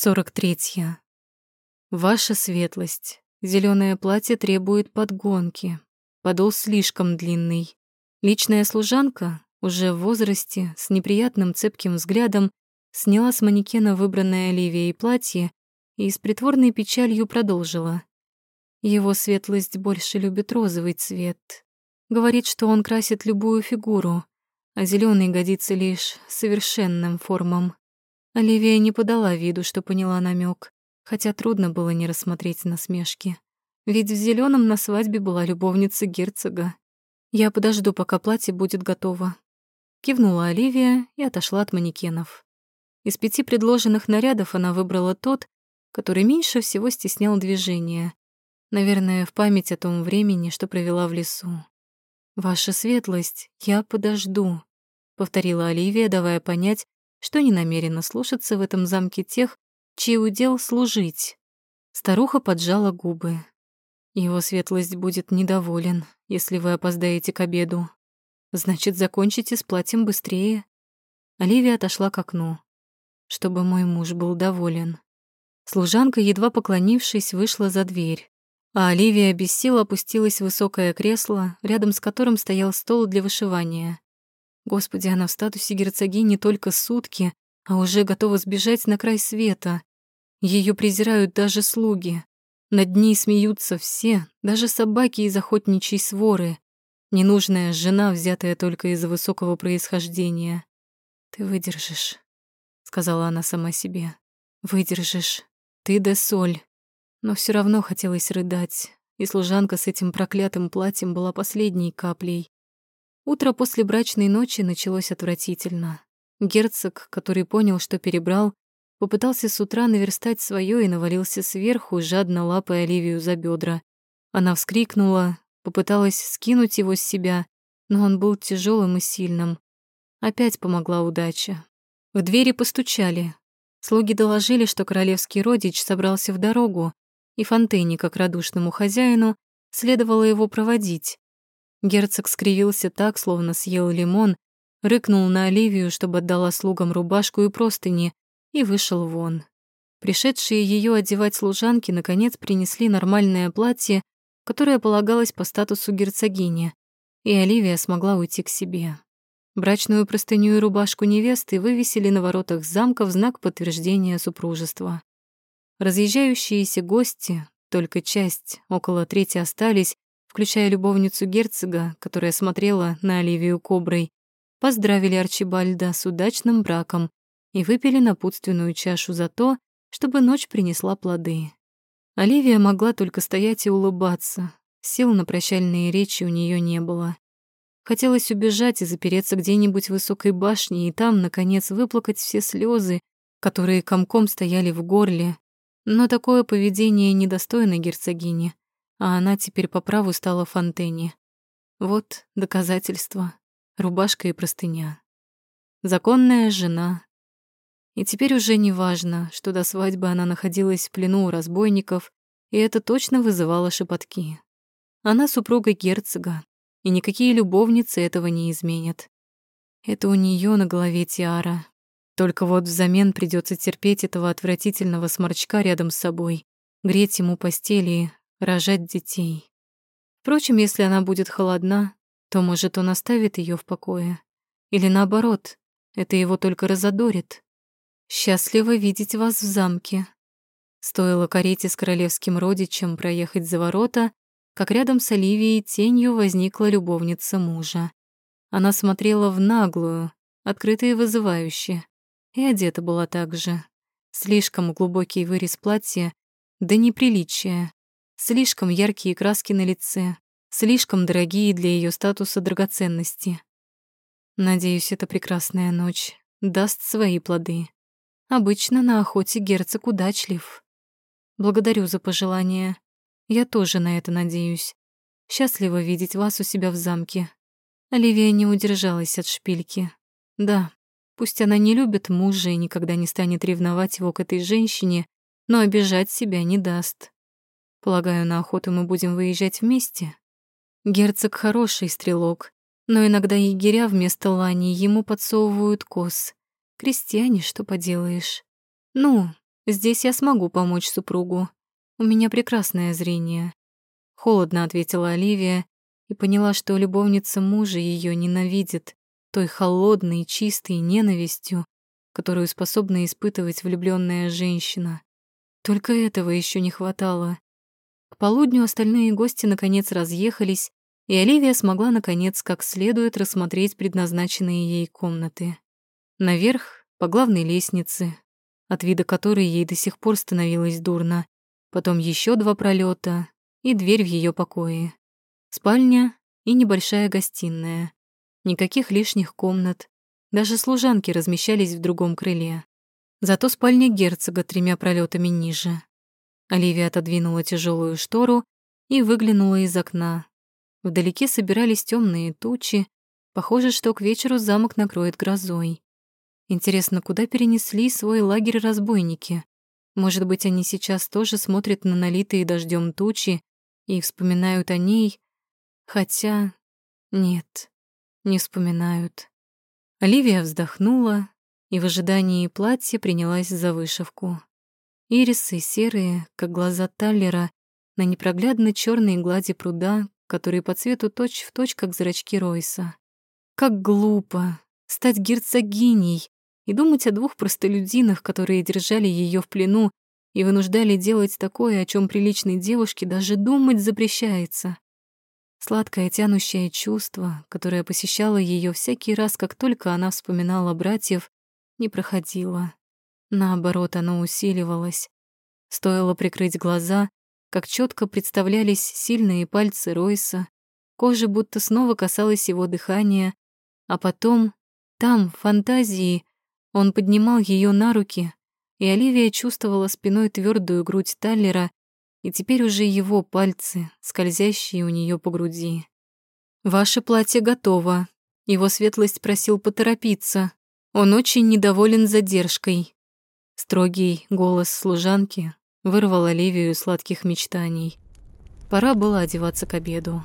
43. Ваша светлость. Зеленое платье требует подгонки. Подол слишком длинный. Личная служанка, уже в возрасте, с неприятным цепким взглядом, сняла с манекена выбранное Оливией платье и с притворной печалью продолжила. Его светлость больше любит розовый цвет. Говорит, что он красит любую фигуру, а зеленый годится лишь совершенным формам. Оливия не подала виду, что поняла намек, хотя трудно было не рассмотреть насмешки. Ведь в зеленом на свадьбе была любовница герцога. «Я подожду, пока платье будет готово». Кивнула Оливия и отошла от манекенов. Из пяти предложенных нарядов она выбрала тот, который меньше всего стеснял движение. Наверное, в память о том времени, что провела в лесу. «Ваша светлость, я подожду», — повторила Оливия, давая понять, что не намерена слушаться в этом замке тех, чей удел служить. Старуха поджала губы. Его светлость будет недоволен, если вы опоздаете к обеду. Значит, закончите с платьем быстрее. Оливия отошла к окну, чтобы мой муж был доволен. Служанка, едва поклонившись, вышла за дверь, а Оливия без сил опустилась в высокое кресло, рядом с которым стоял стол для вышивания. Господи, она в статусе герцогини только сутки, а уже готова сбежать на край света. Ее презирают даже слуги. Над ней смеются все, даже собаки из охотничьей своры. Ненужная жена, взятая только из-за высокого происхождения. «Ты выдержишь», — сказала она сама себе. «Выдержишь. Ты де соль». Но все равно хотелось рыдать, и служанка с этим проклятым платьем была последней каплей. Утро после брачной ночи началось отвратительно. Герцог, который понял, что перебрал, попытался с утра наверстать свое и навалился сверху, жадно лапая Оливию за бедра. Она вскрикнула, попыталась скинуть его с себя, но он был тяжелым и сильным. Опять помогла удача. В двери постучали. Слуги доложили, что королевский родич собрался в дорогу, и Фонтейне, как радушному хозяину, следовало его проводить. Герцог скривился так, словно съел лимон, рыкнул на Оливию, чтобы отдала слугам рубашку и простыни, и вышел вон. Пришедшие ее одевать служанки наконец принесли нормальное платье, которое полагалось по статусу герцогини, и Оливия смогла уйти к себе. Брачную простыню и рубашку невесты вывесили на воротах замка в знак подтверждения супружества. Разъезжающиеся гости, только часть, около трети остались, включая любовницу герцога, которая смотрела на Оливию Коброй, поздравили Арчибальда с удачным браком и выпили напутственную чашу за то, чтобы ночь принесла плоды. Оливия могла только стоять и улыбаться. Сил на прощальные речи у нее не было. Хотелось убежать и запереться где-нибудь в высокой башне и там, наконец, выплакать все слезы, которые комком стояли в горле. Но такое поведение недостойно герцогини а она теперь по праву стала Фонтене. Вот доказательство. Рубашка и простыня. Законная жена. И теперь уже не важно, что до свадьбы она находилась в плену у разбойников, и это точно вызывало шепотки. Она супруга герцога, и никакие любовницы этого не изменят. Это у нее на голове тиара. Только вот взамен придется терпеть этого отвратительного сморчка рядом с собой, греть ему постели, рожать детей. Впрочем, если она будет холодна, то, может, он оставит ее в покое. Или наоборот, это его только разодорит. Счастливо видеть вас в замке. Стоило карете с королевским родичем проехать за ворота, как рядом с Оливией тенью возникла любовница мужа. Она смотрела в наглую, открытая и вызывающе, и одета была так же. Слишком глубокий вырез платья, да неприличие. Слишком яркие краски на лице, слишком дорогие для ее статуса драгоценности. Надеюсь, эта прекрасная ночь даст свои плоды. Обычно на охоте герцог удачлив. Благодарю за пожелание. Я тоже на это надеюсь. Счастливо видеть вас у себя в замке. Оливия не удержалась от шпильки. Да, пусть она не любит мужа и никогда не станет ревновать его к этой женщине, но обижать себя не даст. Полагаю, на охоту мы будем выезжать вместе. Герцог хороший стрелок, но иногда егеря вместо лани ему подсовывают коз. Крестьяне, что поделаешь. Ну, Здесь я смогу помочь супругу. У меня прекрасное зрение. Холодно ответила Оливия и поняла, что любовница мужа ее ненавидит той холодной, чистой ненавистью, которую способна испытывать влюбленная женщина. Только этого еще не хватало. Полудню остальные гости наконец разъехались, и Оливия смогла наконец как следует рассмотреть предназначенные ей комнаты. Наверх, по главной лестнице, от вида которой ей до сих пор становилось дурно, потом еще два пролета и дверь в ее покое. Спальня и небольшая гостиная. Никаких лишних комнат. Даже служанки размещались в другом крыле. Зато спальня герцога тремя пролетами ниже. Оливия отодвинула тяжелую штору и выглянула из окна. Вдалеке собирались темные тучи. Похоже, что к вечеру замок накроет грозой. Интересно, куда перенесли свой лагерь разбойники? Может быть, они сейчас тоже смотрят на налитые дождем тучи и вспоминают о ней? Хотя... Нет, не вспоминают. Оливия вздохнула и в ожидании платья принялась за вышивку. Ирисы серые, как глаза Таллера, на непроглядно черной глади пруда, которые по цвету точь-в-точь, точь, как зрачки Ройса. Как глупо стать герцогиней и думать о двух простолюдинах, которые держали ее в плену и вынуждали делать такое, о чем приличной девушке даже думать запрещается. Сладкое тянущее чувство, которое посещало ее всякий раз, как только она вспоминала братьев, не проходило. Наоборот, оно усиливалось. Стоило прикрыть глаза, как четко представлялись сильные пальцы Ройса, кожа будто снова касалась его дыхания, а потом, там, в фантазии, он поднимал ее на руки, и Оливия чувствовала спиной твердую грудь Таллера и теперь уже его пальцы, скользящие у нее по груди. «Ваше платье готово», — его светлость просил поторопиться. Он очень недоволен задержкой. Строгий голос служанки вырвал Оливию сладких мечтаний. Пора было одеваться к обеду.